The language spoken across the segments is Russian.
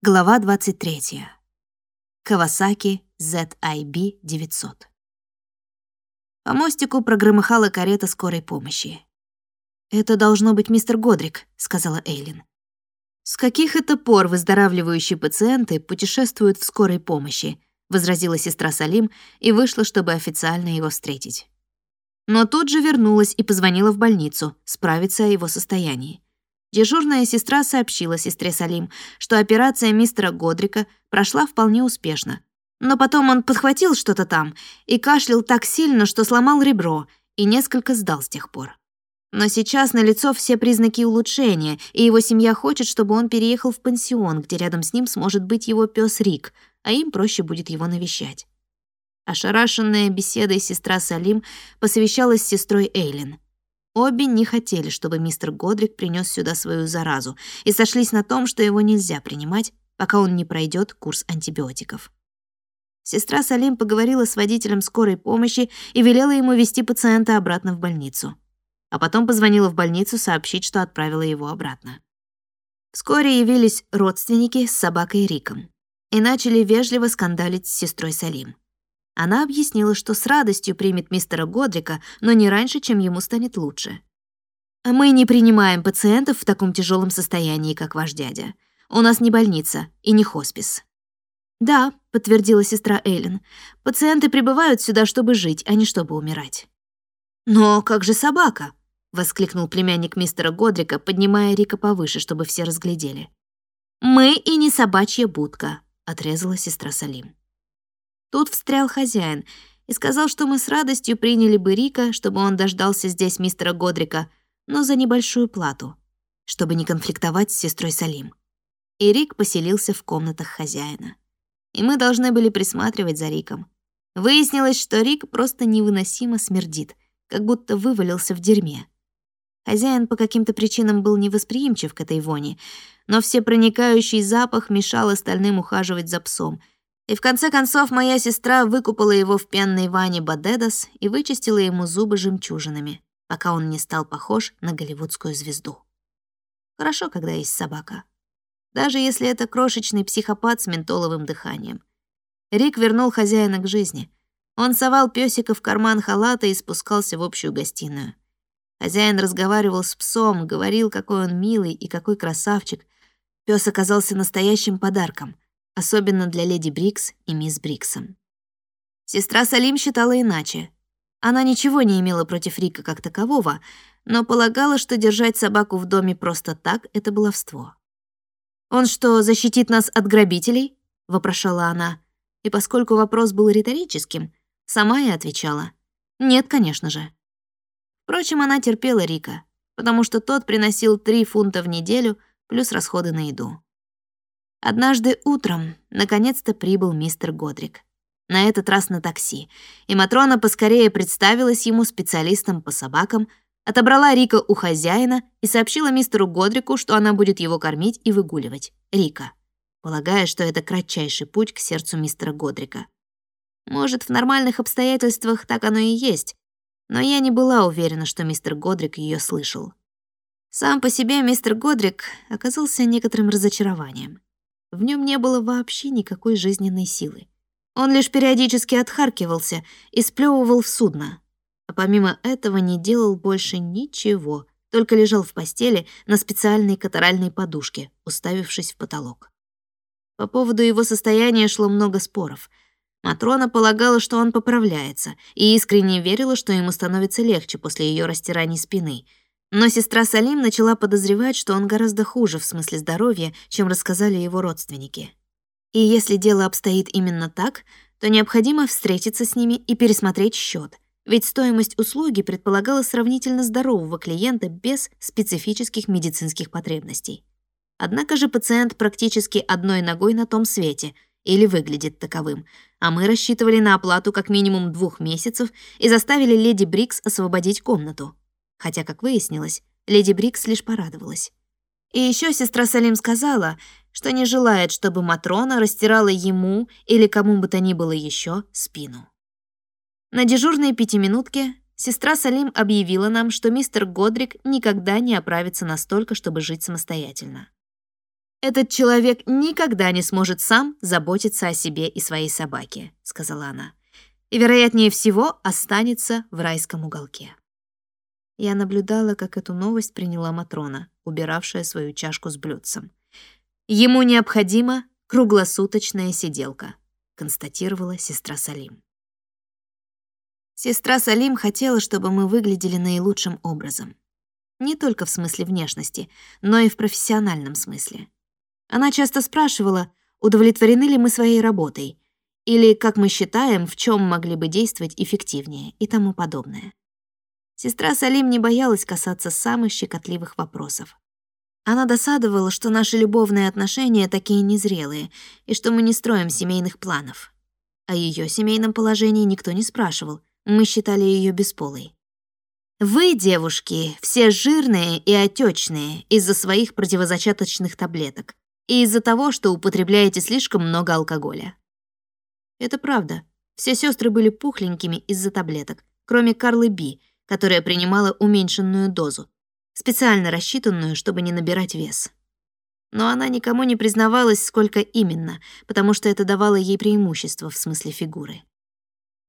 Глава 23. Кавасаки ZIB 900. По мостику прогромыхала карета скорой помощи. «Это должно быть мистер Годрик», — сказала Эйлин. «С каких это пор выздоравливающие пациенты путешествуют в скорой помощи?» — возразила сестра Салим и вышла, чтобы официально его встретить. Но тут же вернулась и позвонила в больницу справиться о его состоянии. Дежурная сестра сообщила сестре Салим, что операция мистера Годрика прошла вполне успешно. Но потом он подхватил что-то там и кашлял так сильно, что сломал ребро и несколько сдал с тех пор. Но сейчас налицо все признаки улучшения, и его семья хочет, чтобы он переехал в пансион, где рядом с ним сможет быть его пес Рик, а им проще будет его навещать. Ошарашенная беседой сестра Салим посовещалась с сестрой Эйлин — Обе не хотели, чтобы мистер Годрик принес сюда свою заразу, и сошлись на том, что его нельзя принимать, пока он не пройдет курс антибиотиков. Сестра Салим поговорила с водителем скорой помощи и велела ему вести пациента обратно в больницу. А потом позвонила в больницу сообщить, что отправила его обратно. Вскоре явились родственники с собакой Риком и начали вежливо скандалить с сестрой Салим. Она объяснила, что с радостью примет мистера Годрика, но не раньше, чем ему станет лучше. «Мы не принимаем пациентов в таком тяжелом состоянии, как ваш дядя. У нас не больница и не хоспис». «Да», — подтвердила сестра Эйлин, «пациенты прибывают сюда, чтобы жить, а не чтобы умирать». «Но как же собака?» — воскликнул племянник мистера Годрика, поднимая Рика повыше, чтобы все разглядели. «Мы и не собачья будка», — отрезала сестра Салим. Тут встрял хозяин и сказал, что мы с радостью приняли бы Рика, чтобы он дождался здесь мистера Годрика, но за небольшую плату, чтобы не конфликтовать с сестрой Салим. И Рик поселился в комнатах хозяина. И мы должны были присматривать за Риком. Выяснилось, что Рик просто невыносимо смердит, как будто вывалился в дерьме. Хозяин по каким-то причинам был невосприимчив к этой вони, но всепроникающий запах мешал остальным ухаживать за псом — и в конце концов моя сестра выкупала его в пенной ванне Бадедас и вычистила ему зубы жемчужинами, пока он не стал похож на голливудскую звезду. Хорошо, когда есть собака. Даже если это крошечный психопат с ментоловым дыханием. Рик вернул хозяина к жизни. Он совал пёсика в карман халата и спускался в общую гостиную. Хозяин разговаривал с псом, говорил, какой он милый и какой красавчик. Пёс оказался настоящим подарком — особенно для леди Брикс и мисс Бриксом. Сестра Салим считала иначе. Она ничего не имела против Рика как такового, но полагала, что держать собаку в доме просто так — это баловство. «Он что, защитит нас от грабителей?» — вопрошала она. И поскольку вопрос был риторическим, сама и отвечала. «Нет, конечно же». Впрочем, она терпела Рика, потому что тот приносил 3 фунта в неделю плюс расходы на еду. Однажды утром наконец-то прибыл мистер Годрик. На этот раз на такси, и Матрона поскорее представилась ему специалистом по собакам, отобрала Рика у хозяина и сообщила мистеру Годрику, что она будет его кормить и выгуливать. Рика, полагая, что это кратчайший путь к сердцу мистера Годрика. Может, в нормальных обстоятельствах так оно и есть, но я не была уверена, что мистер Годрик ее слышал. Сам по себе мистер Годрик оказался некоторым разочарованием. В нем не было вообще никакой жизненной силы. Он лишь периодически отхаркивался и сплевывал в судно. А помимо этого не делал больше ничего, только лежал в постели на специальной катаральной подушке, уставившись в потолок. По поводу его состояния шло много споров. Матрона полагала, что он поправляется, и искренне верила, что ему становится легче после ее растираний спины — но сестра Салим начала подозревать, что он гораздо хуже в смысле здоровья, чем рассказали его родственники. И если дело обстоит именно так, то необходимо встретиться с ними и пересмотреть счет, ведь стоимость услуги предполагала сравнительно здорового клиента без специфических медицинских потребностей. Однако же пациент практически одной ногой на том свете или выглядит таковым, а мы рассчитывали на оплату как минимум двух месяцев и заставили леди Брикс освободить комнату хотя, как выяснилось, леди Брикс лишь порадовалась. И еще сестра Салим сказала, что не желает, чтобы Матрона растирала ему или кому бы то ни было еще спину. На дежурной пятиминутке сестра Салим объявила нам, что мистер Годрик никогда не оправится настолько, чтобы жить самостоятельно. «Этот человек никогда не сможет сам заботиться о себе и своей собаке», — сказала она. «И, вероятнее всего, останется в райском уголке». Я наблюдала, как эту новость приняла Матрона, убиравшая свою чашку с блюдцем. «Ему необходима круглосуточная сиделка», — констатировала сестра Салим. Сестра Салим хотела, чтобы мы выглядели наилучшим образом. Не только в смысле внешности, но и в профессиональном смысле. Она часто спрашивала, удовлетворены ли мы своей работой, или, как мы считаем, в чем могли бы действовать эффективнее и тому подобное. Сестра Салим не боялась касаться самых щекотливых вопросов. Она досадовала, что наши любовные отношения такие незрелые и что мы не строим семейных планов. О ее семейном положении никто не спрашивал, мы считали ее бесполой. Вы, девушки, все жирные и отечные из-за своих противозачаточных таблеток и из-за того, что употребляете слишком много алкоголя. Это правда. Все сестры были пухленькими из-за таблеток, кроме Карлы Би, которая принимала уменьшенную дозу, специально рассчитанную, чтобы не набирать вес. Но она никому не признавалась, сколько именно, потому что это давало ей преимущество в смысле фигуры.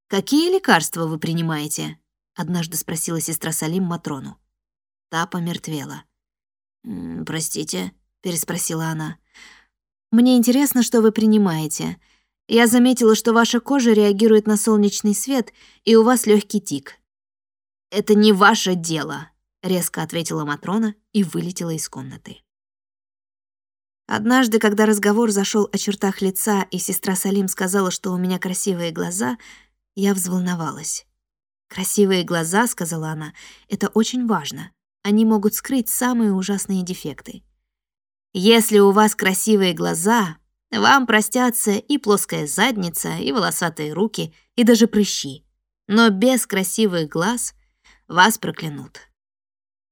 «Какие лекарства вы принимаете?» — однажды спросила сестра Салим Матрону. Та помертвела. «Простите», — переспросила она. «Мне интересно, что вы принимаете. Я заметила, что ваша кожа реагирует на солнечный свет, и у вас легкий тик». «Это не ваше дело», — резко ответила Матрона и вылетела из комнаты. Однажды, когда разговор зашел о чертах лица, и сестра Салим сказала, что у меня красивые глаза, я взволновалась. «Красивые глаза», — сказала она, — «это очень важно. Они могут скрыть самые ужасные дефекты. Если у вас красивые глаза, вам простятся и плоская задница, и волосатые руки, и даже прыщи. Но без красивых глаз вас проклянут.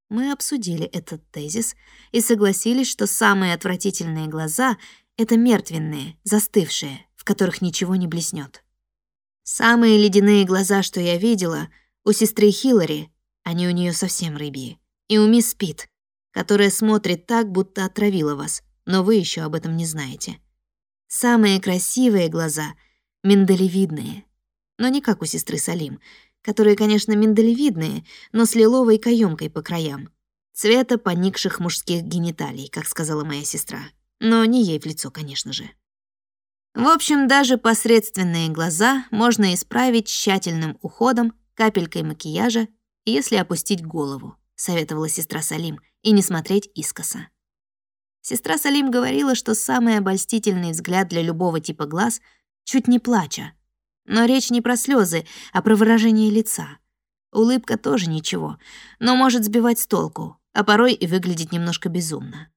Мы обсудили этот тезис и согласились, что самые отвратительные глаза — это мертвенные, застывшие, в которых ничего не блеснет. Самые ледяные глаза, что я видела, у сестры Хиллари, они у нее совсем рыбьи, и у мисс Пит, которая смотрит так, будто отравила вас, но вы еще об этом не знаете. Самые красивые глаза — миндалевидные. Но не как у сестры Салим, которые, конечно, миндалевидные, но с лиловой каемкой по краям. Цвета поникших мужских гениталий, как сказала моя сестра. Но не ей в лицо, конечно же. В общем, даже посредственные глаза можно исправить тщательным уходом, капелькой макияжа, если опустить голову, советовала сестра Салим, и не смотреть искоса. Сестра Салим говорила, что самый обольстительный взгляд для любого типа глаз чуть не плача. Но речь не про слезы, а про выражение лица. Улыбка тоже ничего, но может сбивать с толку, а порой и выглядеть немножко безумно.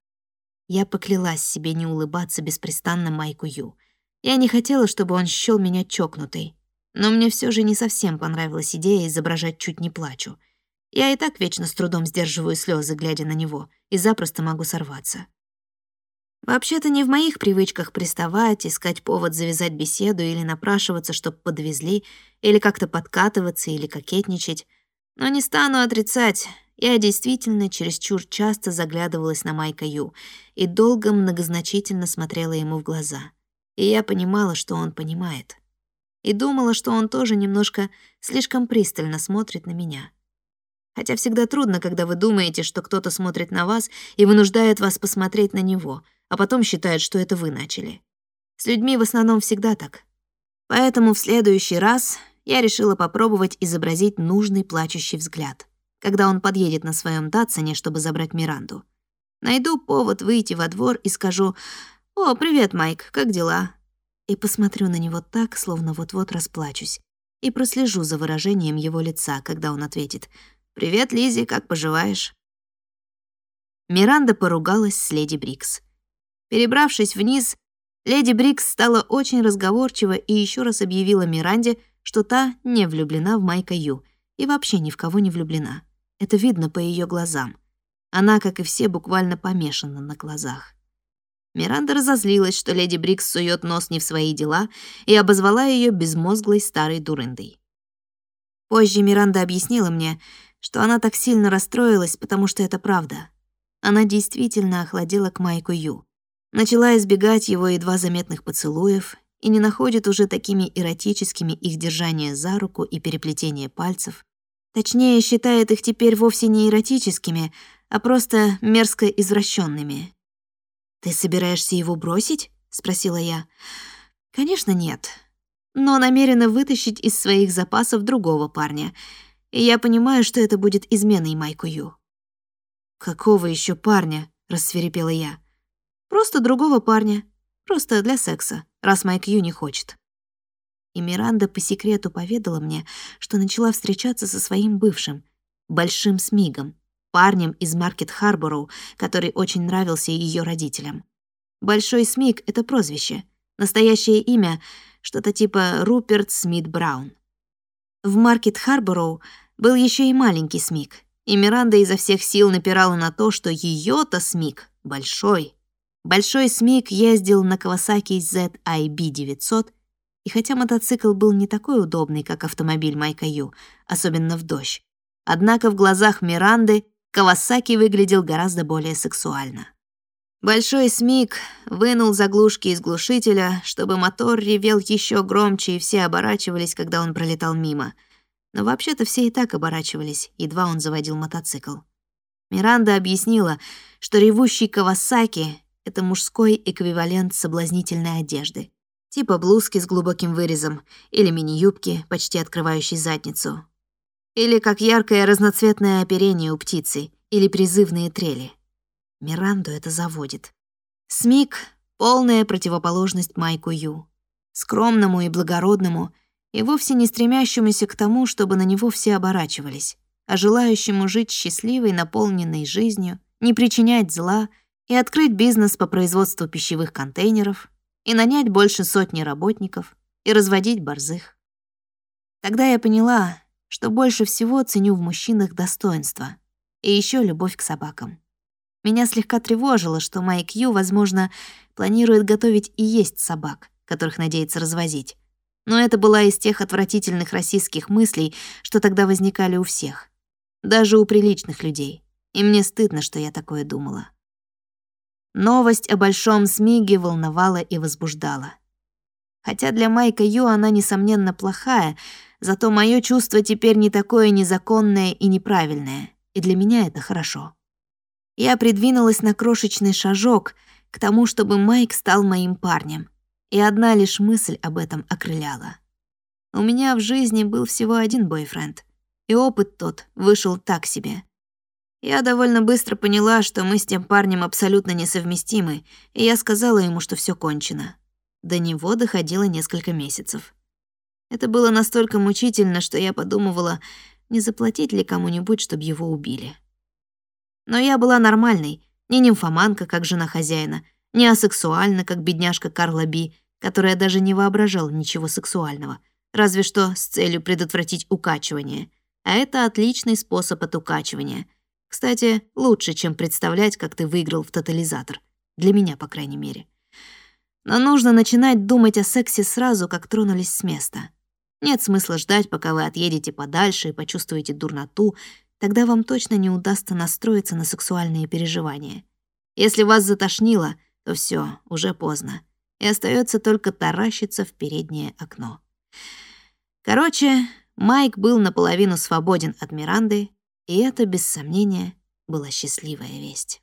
Я поклялась себе не улыбаться беспрестанно Майку Ю. Я не хотела, чтобы он счёл меня чокнутой. Но мне все же не совсем понравилась идея изображать чуть не плачу — я и так вечно с трудом сдерживаю слезы, глядя на него, и запросто могу сорваться. Вообще-то не в моих привычках приставать, искать повод завязать беседу или напрашиваться, чтоб подвезли, или как-то подкатываться или кокетничать. Но не стану отрицать, я действительно чересчур часто заглядывалась на Майка Ю и долго многозначительно смотрела ему в глаза. И я понимала, что он понимает. И думала, что он тоже немножко слишком пристально смотрит на меня. Хотя всегда трудно, когда вы думаете, что кто-то смотрит на вас и вынуждает вас посмотреть на него, а потом считает, что это вы начали. С людьми в основном всегда так. Поэтому в следующий раз я решила попробовать изобразить нужный плачущий взгляд, когда он подъедет на своем Датсоне, чтобы забрать Миранду. Найду повод выйти во двор и скажу «О, привет, Майк, как дела?» И посмотрю на него так, словно вот-вот расплачусь, и прослежу за выражением его лица, когда он ответит «Привет, Лизи, как поживаешь?» Миранда поругалась с леди Брикс. Перебравшись вниз, леди Брикс стала очень разговорчива и еще раз объявила Миранде, что та не влюблена в Майка Ю и вообще ни в кого не влюблена. Это видно по ее глазам. Она, как и все, буквально помешана на глазах. Миранда разозлилась, что леди Брикс сует нос не в свои дела, и обозвала ее безмозглой старой дурындой. Позже Миранда объяснила мне, что она так сильно расстроилась, потому что это правда. Она действительно охладела к Майку Ю. Начала избегать его едва заметных поцелуев и не находит уже такими эротическими их держание за руку и переплетение пальцев. Точнее, считает их теперь вовсе не эротическими, а просто мерзко извращенными. «Ты собираешься его бросить?» — спросила я. «Конечно, нет. Но намерена вытащить из своих запасов другого парня. И я понимаю, что это будет изменой Майку Ю». «Какого еще парня?» — рассверепела я. «Просто другого парня. Просто для секса, раз Майк Ю не хочет». И Миранда по секрету поведала мне, что начала встречаться со своим бывшим, Большим Смигом, парнем из Маркет Харбороу, который очень нравился ее родителям. Большой Смиг — это прозвище. Настоящее имя — что-то типа Руперт Смит Браун. В Маркет Харбороу был еще и маленький Смиг, и Миранда изо всех сил напирала на то, что ее-то Смиг большой. Большой Смиг ездил на Kawasaki ZIB 900, и хотя мотоцикл был не такой удобный, как автомобиль Майка Ю, особенно в дождь, однако в глазах Миранды Кавасаки выглядел гораздо более сексуально. Большой Смик вынул заглушки из глушителя, чтобы мотор ревел еще громче, и все оборачивались, когда он пролетал мимо. Но вообще-то все и так оборачивались, едва он заводил мотоцикл. Миранда объяснила, что ревущий Кавасаки — это мужской эквивалент соблазнительной одежды. Типа блузки с глубоким вырезом или мини-юбки, почти открывающей задницу. Или как яркое разноцветное оперение у птицы, или призывные трели. Миранду это заводит. Смик — полная противоположность Майку Ю. Скромному и благородному, и вовсе не стремящемуся к тому, чтобы на него все оборачивались, а желающему жить счастливой, наполненной жизнью, не причинять зла и открыть бизнес по производству пищевых контейнеров, и нанять больше сотни работников, и разводить борзых. Тогда я поняла, что больше всего ценю в мужчинах достоинство и еще любовь к собакам. Меня слегка тревожило, что Майк Ю, возможно, планирует готовить и есть собак, которых надеется развозить. Но это была из тех отвратительных российских мыслей, что тогда возникали у всех. Даже у приличных людей. И мне стыдно, что я такое думала. Новость о Большом Смиге волновала и возбуждала. Хотя для Майка Ю она, несомненно, плохая, зато мое чувство теперь не такое незаконное и неправильное, и для меня это хорошо. Я придвинулась на крошечный шажок к тому, чтобы Майк стал моим парнем, и одна лишь мысль об этом окрыляла. У меня в жизни был всего один бойфренд, и опыт тот вышел так себе. Я довольно быстро поняла, что мы с тем парнем абсолютно несовместимы, и я сказала ему, что все кончено. До него доходило несколько месяцев. Это было настолько мучительно, что я подумывала, не заплатить ли кому-нибудь, чтобы его убили. Но я была нормальной, не нимфоманка, как жена хозяина, не асексуальна, как бедняжка Карла Би, которая даже не воображала ничего сексуального, разве что с целью предотвратить укачивание. А это отличный способ от укачивания. Кстати, лучше, чем представлять, как ты выиграл в тотализатор. Для меня, по крайней мере. Но нужно начинать думать о сексе сразу, как тронулись с места. Нет смысла ждать, пока вы отъедете подальше и почувствуете дурноту, тогда вам точно не удастся настроиться на сексуальные переживания. Если вас затошнило, то все, уже поздно, и остается только таращиться в переднее окно. Короче, Майк был наполовину свободен от Миранды, и это, без сомнения, была счастливая весть.